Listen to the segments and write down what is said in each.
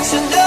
It's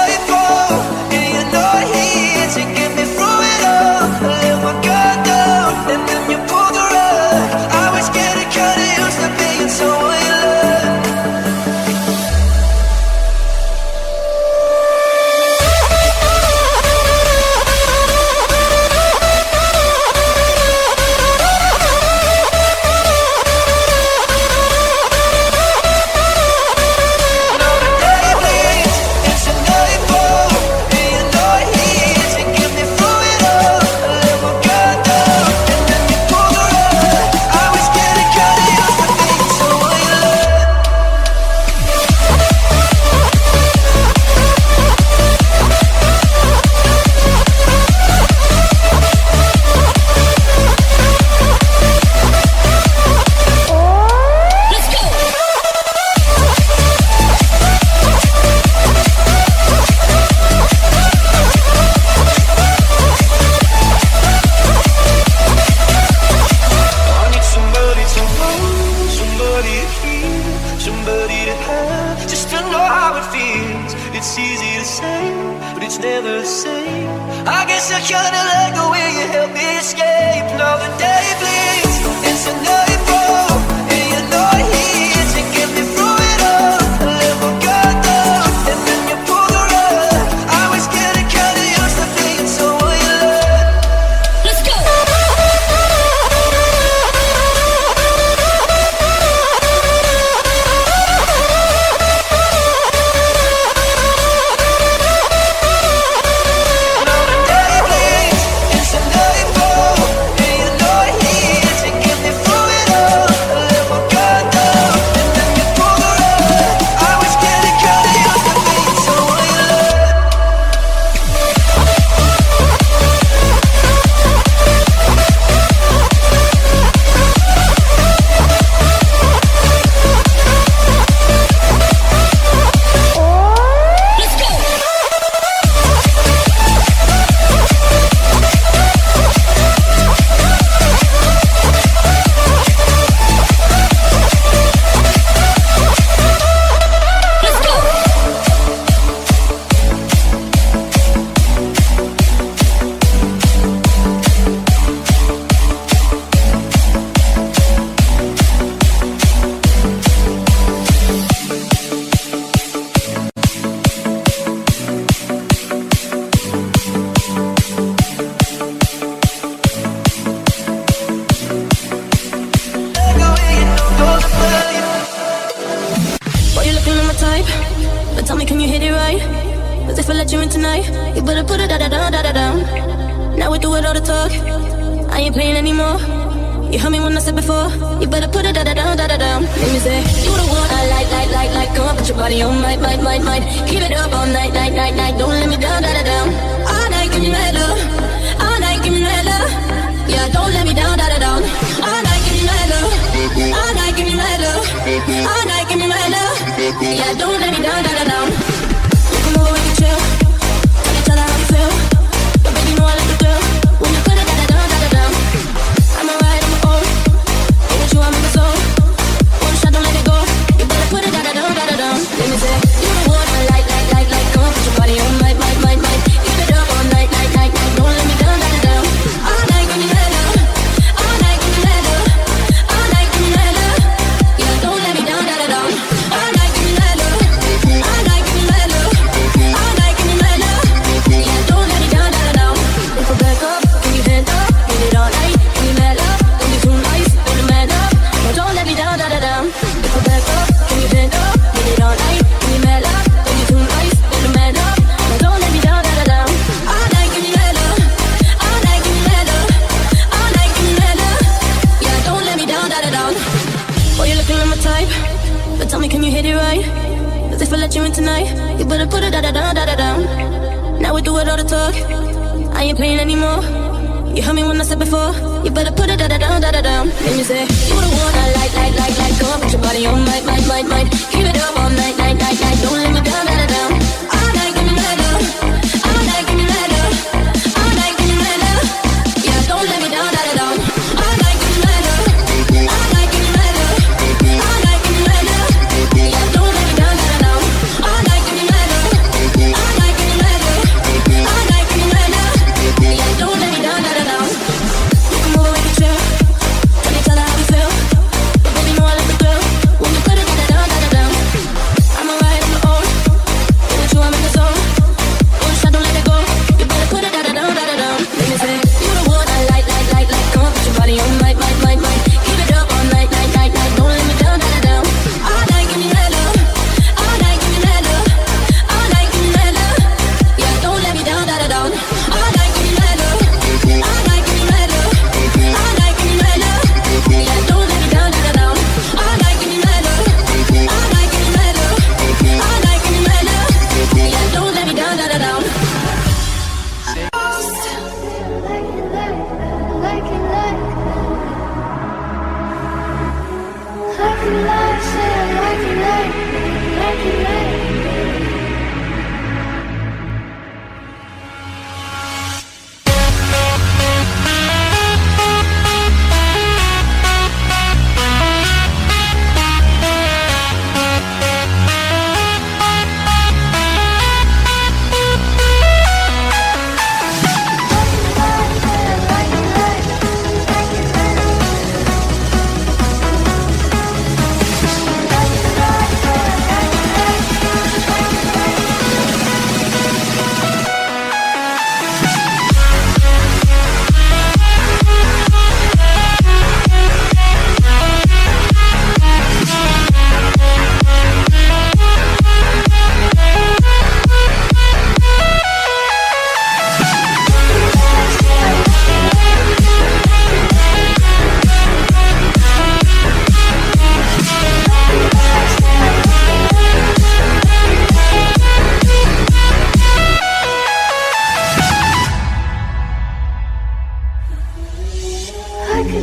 like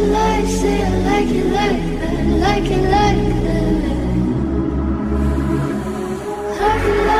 that.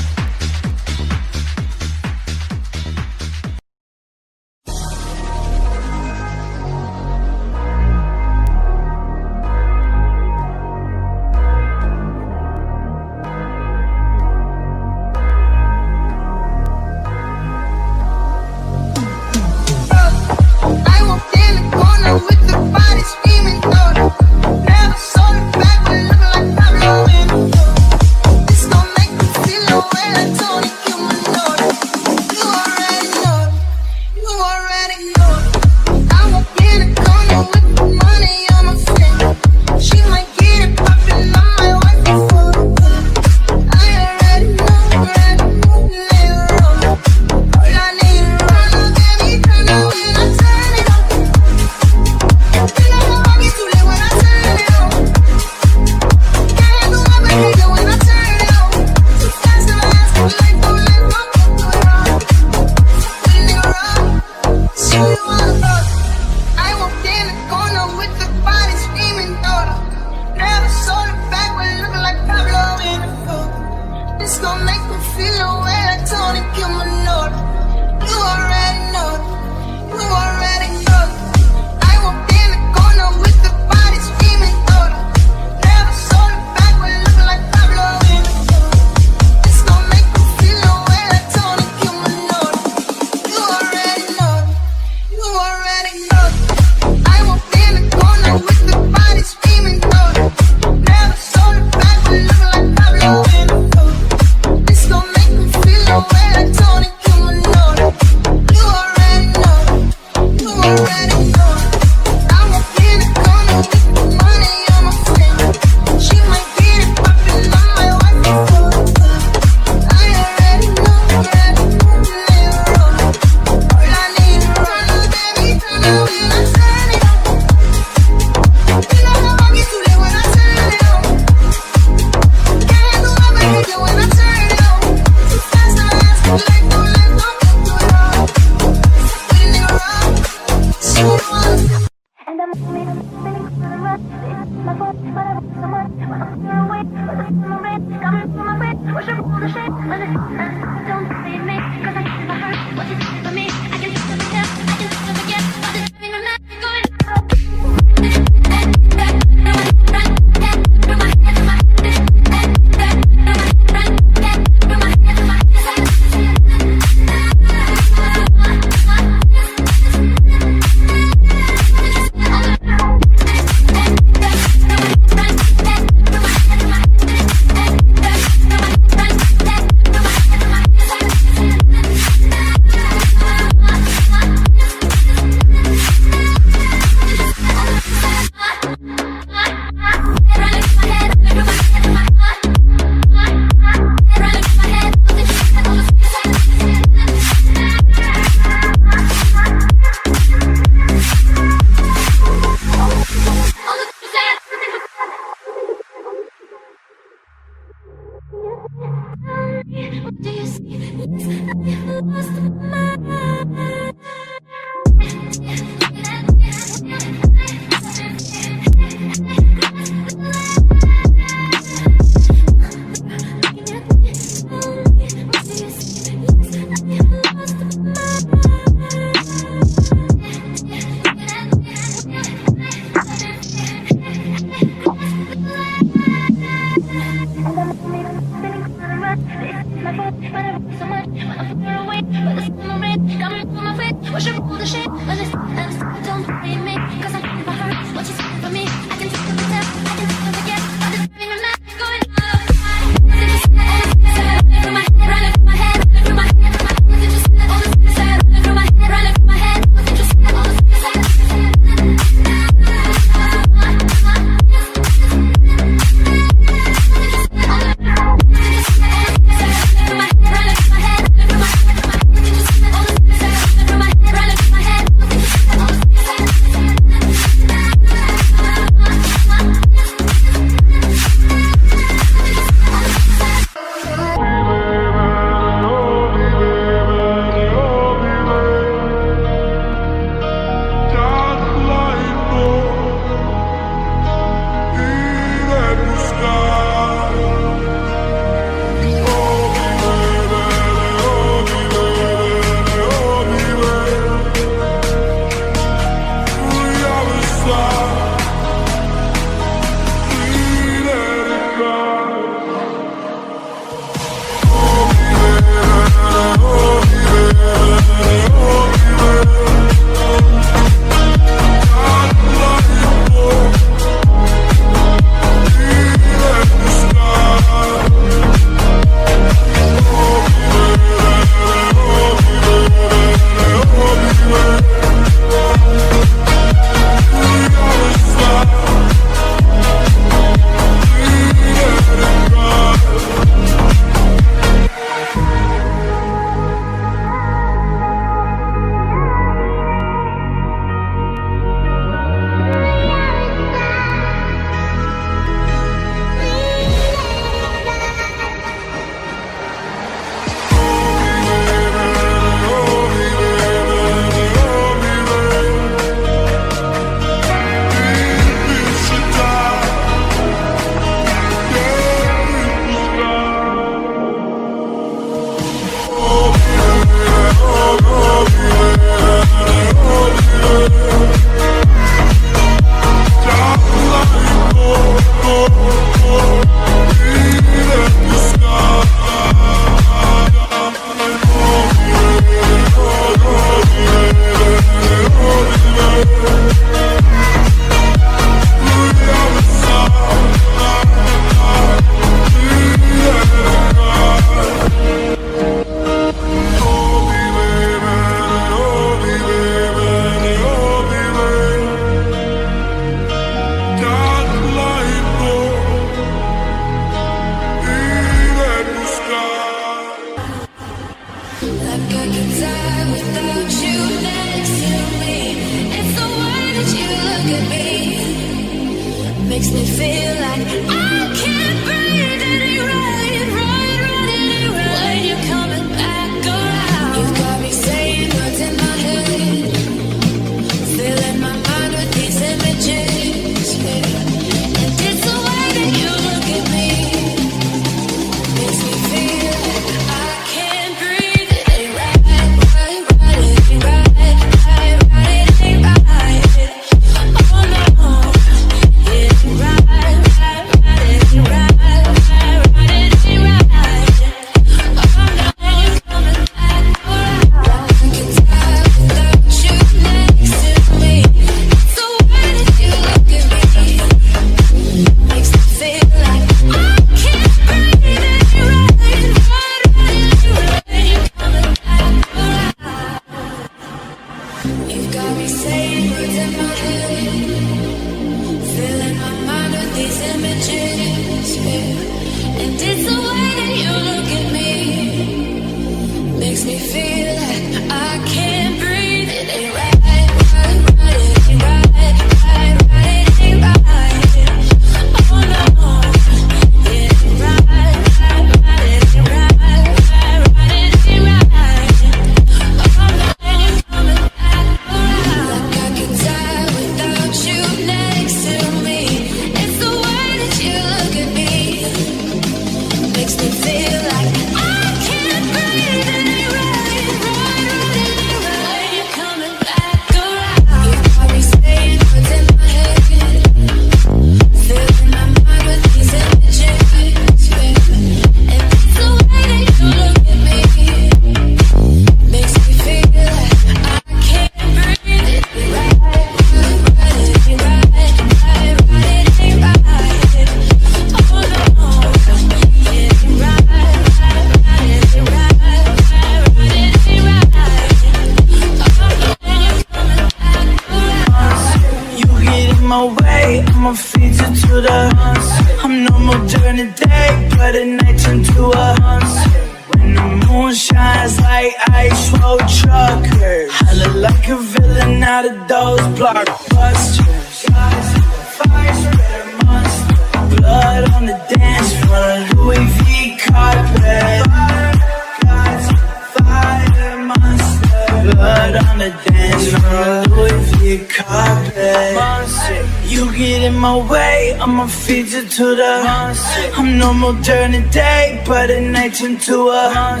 Normal during the day But at night turn to a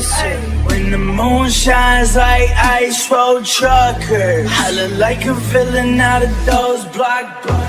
When the moon shines like ice road trucker I look like a villain out of those blockbusters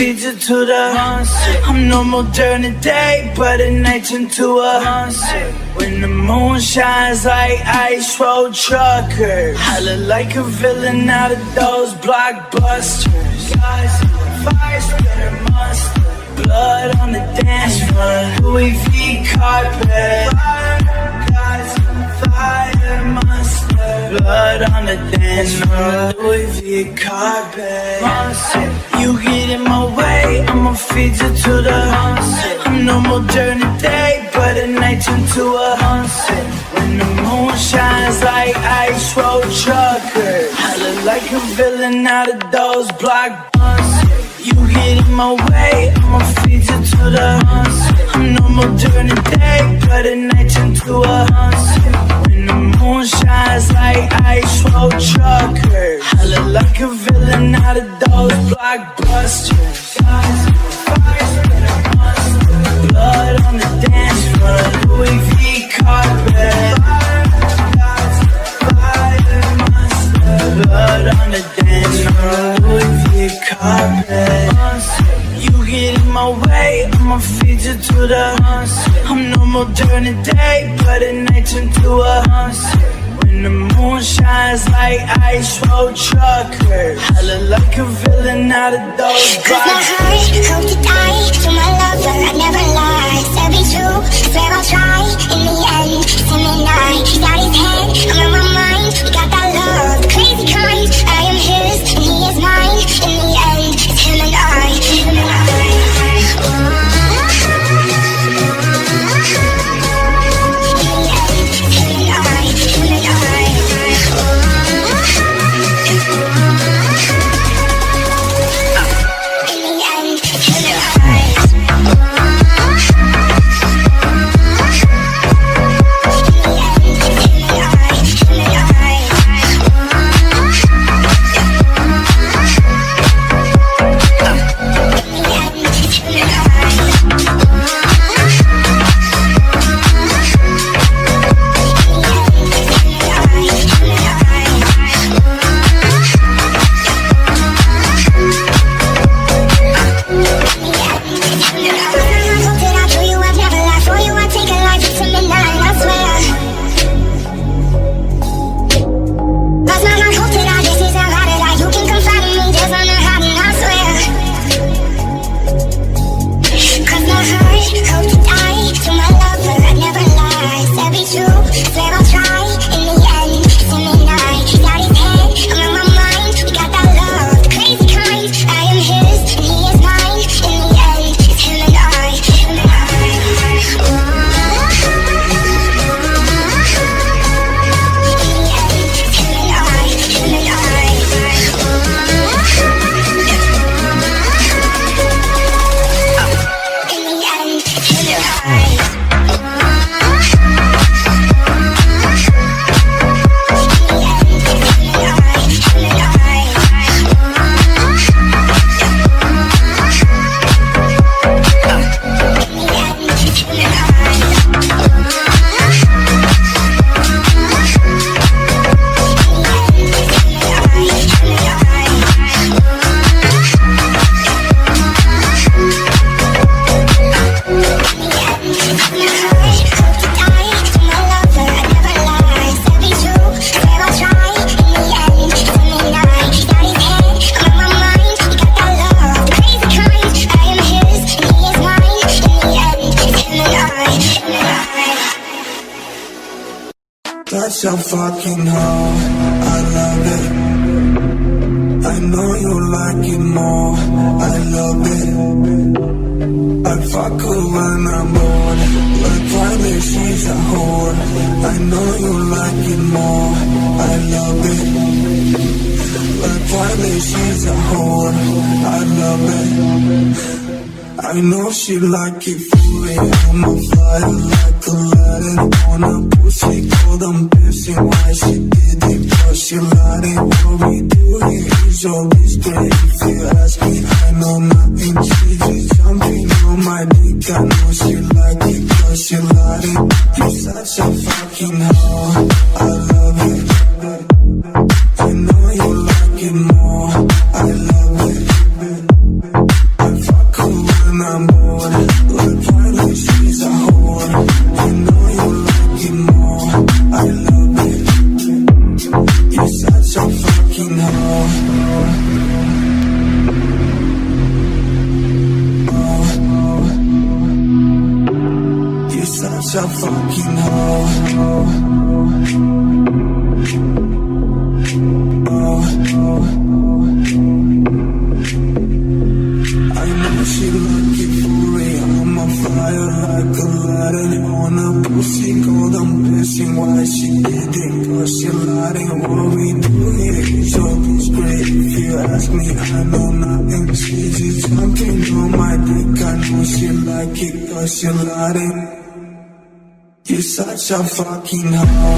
I'ma feed you to the I'm normal during the day, but at night turn to a monster. When the moon shines like ice road truckers. I look like a villain out of those blockbusters. Fire spreader monster. Blood on the dance floor, Louis V carpet blood on the dance floor, Louis V. Carpet. You get in my way, I'ma feed you to the I'm normal during the day, but at night turn to a When the moon shines like ice road truckers. I look like a villain out of those blockbusters. You get in my way, I'ma feed you to the I'm normal during the day, but at night turn to a the moon shines like ice road truckers. I look like a villain out of those blockbusters. Blood on the dance floor, Louis V carpet. Blood on the dance floor, Louis V carpet get in my way, I'ma feed you to the I'm normal during the day, but at night turn to a When the moon shines like ice road truckers I look like a villain out of those Cause my heart hope to die to my lover. I never lie. Said be true. Swear I'll try. In the end, it's him and I. her when I'm a fucking hoe.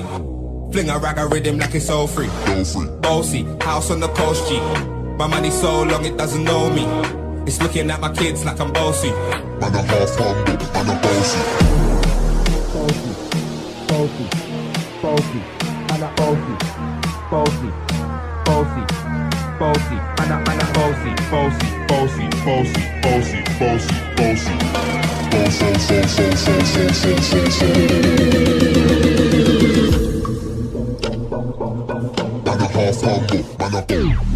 Bossy. Fling a rag a rhythm like it's all free. Bossy, house on the coast G. My money so long it doesn't know me. It's looking at my kids like I'm bossy. Man a half humble, man a bossy. Bossy, bossy, bossy, man a bossy, bossy, bossy, Ghana.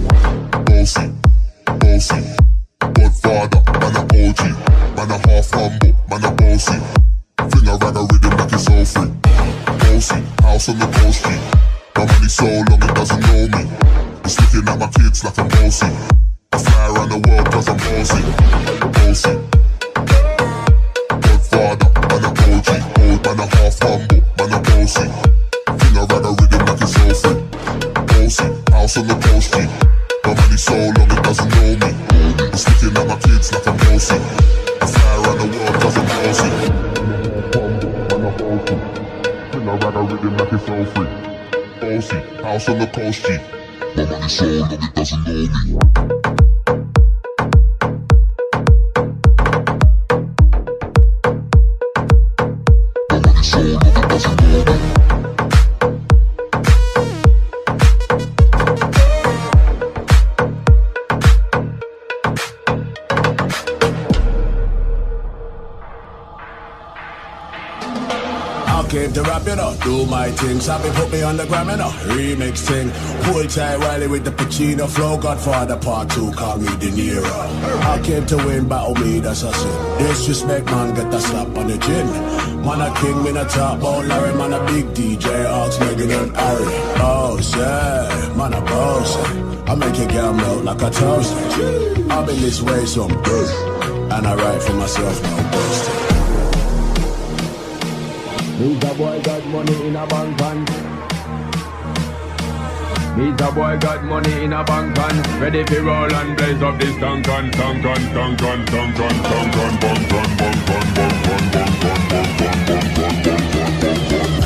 Came to rap, you know, do my thing. Sabi put me on the gram, you know, remix thing. Pull tight Wiley with the Pacino flow. Godfather part two, call me De Niro. I came to win, battle oh, me, that's a sin. Disrespect, man, get a slap on the chin. Man, a king, me a top about Larry, man, a big DJ, Ox, Megan and Harry. Oh, yeah, man, a boss. I make your girl melt like a toast. I've been this way some good, and I write for myself, no boasting. Me's a boy got money in a bank and Me's a boy got money in a bank and Ready for roll and blaze up this tank and tank and tank and tank and tank and bang bang bang bang bang bang bang bang bang bang bang bang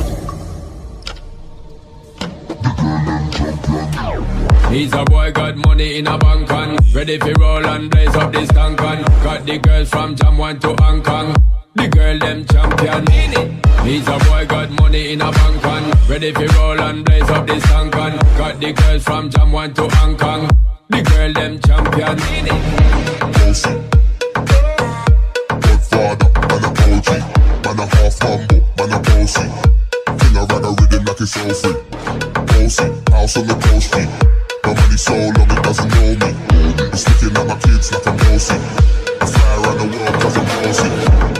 He's a boy got money in a bank and Ready for roll and blaze up this tank and Got the girls from Jamwan to Hong Kong The girl them champion in it. He's a boy got money in a bank and Ready for roll and blaze up this tank and Got the girls from Jam 1 to Hong Kong The girl them champion Bossy. Godfather, man a man a half man a bossy. Bossy, house on the. My money so long it doesn't know me. My kids like bossy. The world cause I'm bossy.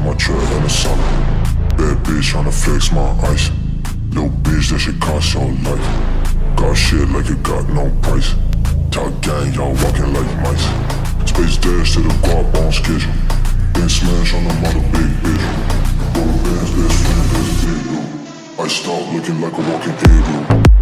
on my trail in the summer. Bad bitch tryna flex my ice. Little bitch, that shit cost your life. Got shit like it got no price. Top gang, y'all walking like mice. Space dash to the guap on schedule. Then smash on the mother big bitch. Best friend, best I start looking like a walking igloo.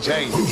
James.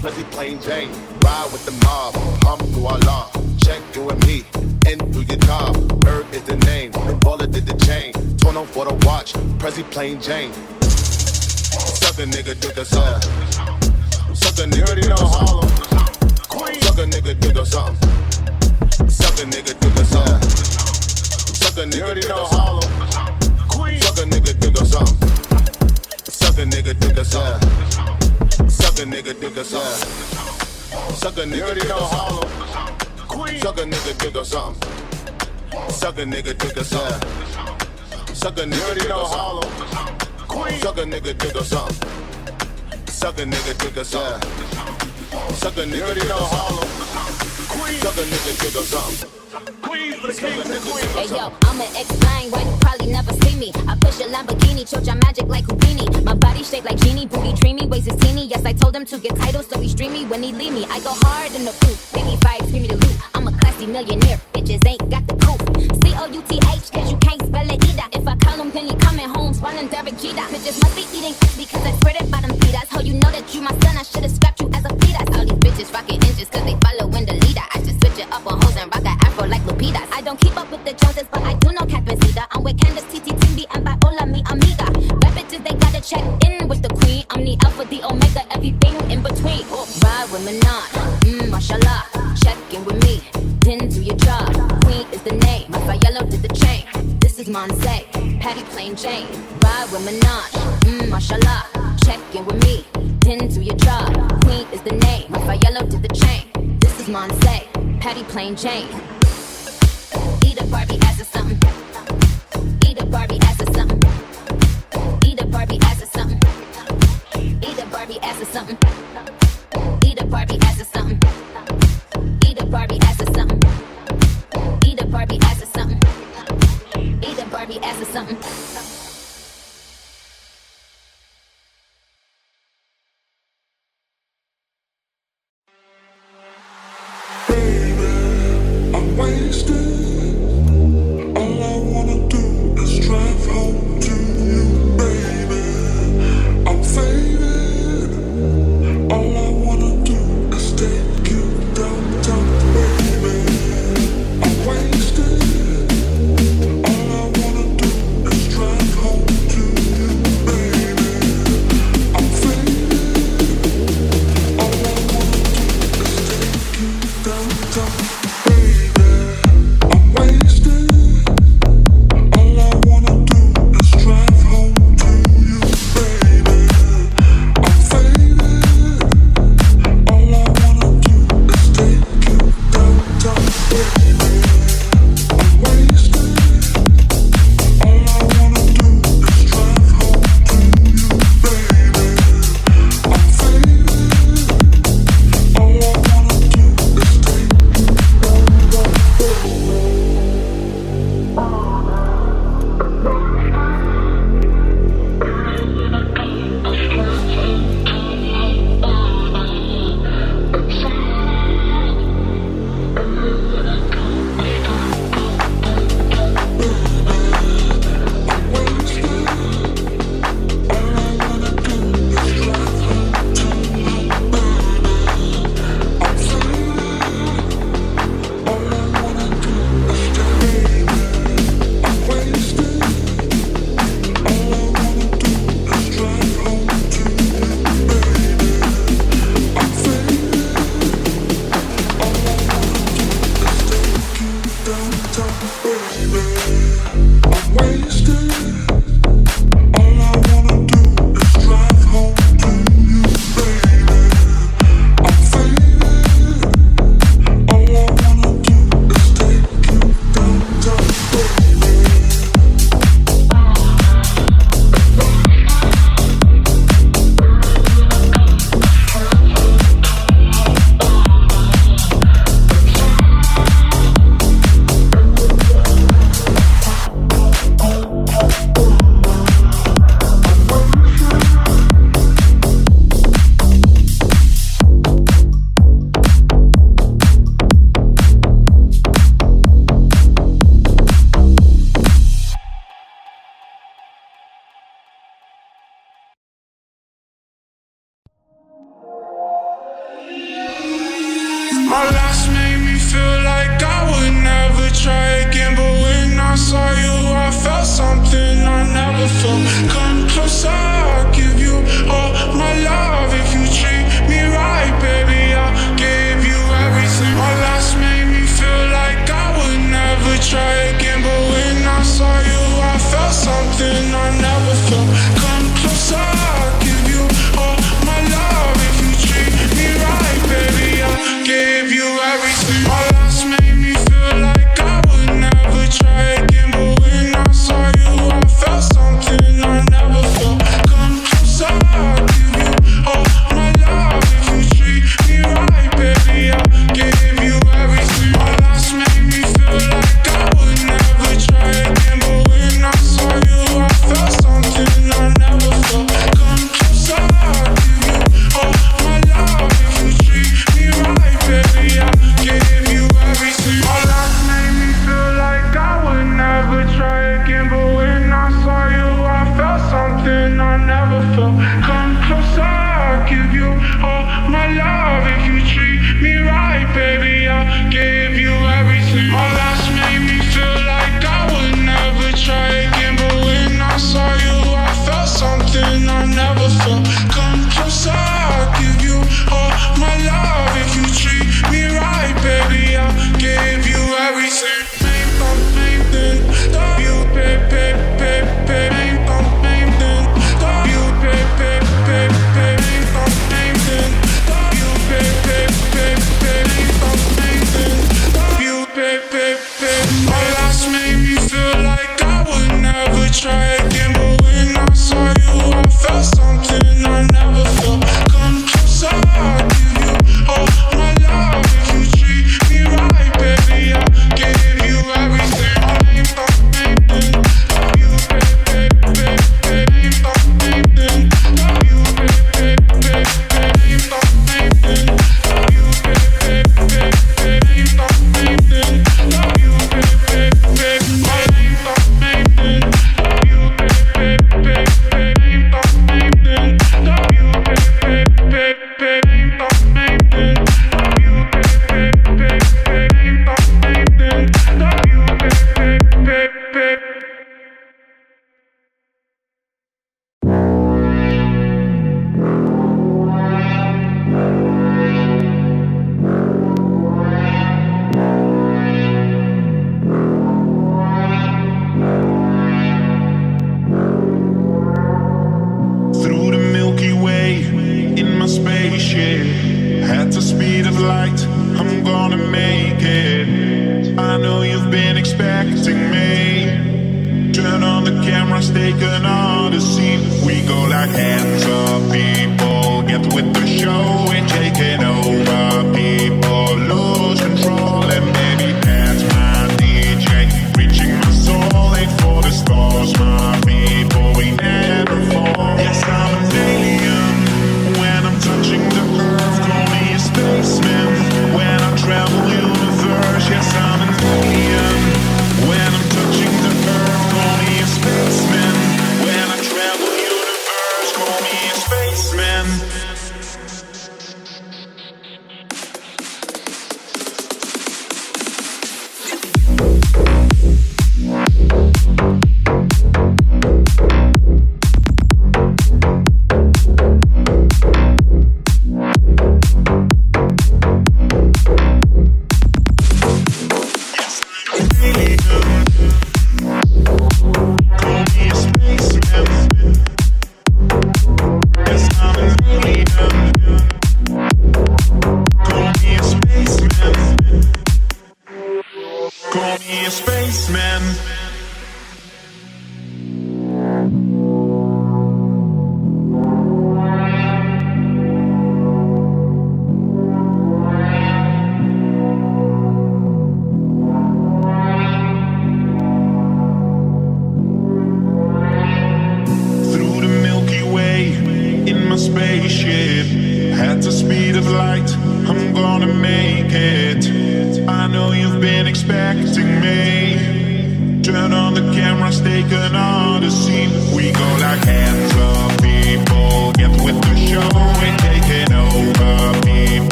Prezi plain Jane. Ride with the mob, hum through our law. Check you and me, and do your job. Berg is the name, Big Baller did the chain. Torn up for the watch, Prezi plain Jane. Suck a nigga, do the song. Suck a nigga, do the song. Suck a nigga, do the song. Suck a nigga, do the song. Suck a nigga, do the song. Suck a nigga, do the song. Suck a nigga, do the song. Suck a nigga, do the song. Suck a nigga, do the song. Suck a nigga, do the song. Suck a nigga, do the song. Suck a nigga, do the song. Suck a nigga, do the song. Suck a nigga, do the song. Suck a nigga, do the song. Suck a nigga, do the song. Hey yo, I'ma explain why you probably never see me. I push a Lamborghini, choke magic like Houdini. My body shaped like genie, booty dreamy, waist is teeny. Yes, I told him to get titles, so he stream me when he leave me. I go hard in the booth, baby vibes, give me the loot. I'm a classy millionaire, bitches ain't got the coupe. C O U T H, cause you can't spell it either. If I call him, then he coming home, spawning Derek Jeter. Bitches must be eating because I spread it by them feeders. How you know that you my son? I should've scrapped you as a fetus. All these bitches rocking inches cause they following don't keep up with the Joneses, but I do know Captain Cedar. I'm with Candace, TT, Timby, and by all of me, amiga. Rap bitches, they gotta check in with the queen. I'm the alpha, the omega, everything in between. Oh, ride with Manon, mmm, mashallah. Check in with me, then do your job. Queen is the name, yellow did the chain. This is Monse, Patty Plain Jane. Ride with Manon, mmm, mashallah. Check in with me, then do your job. Queen is the name, yellow did the chain. This is Monse, Patty Plain Jane. Barbie ass or something.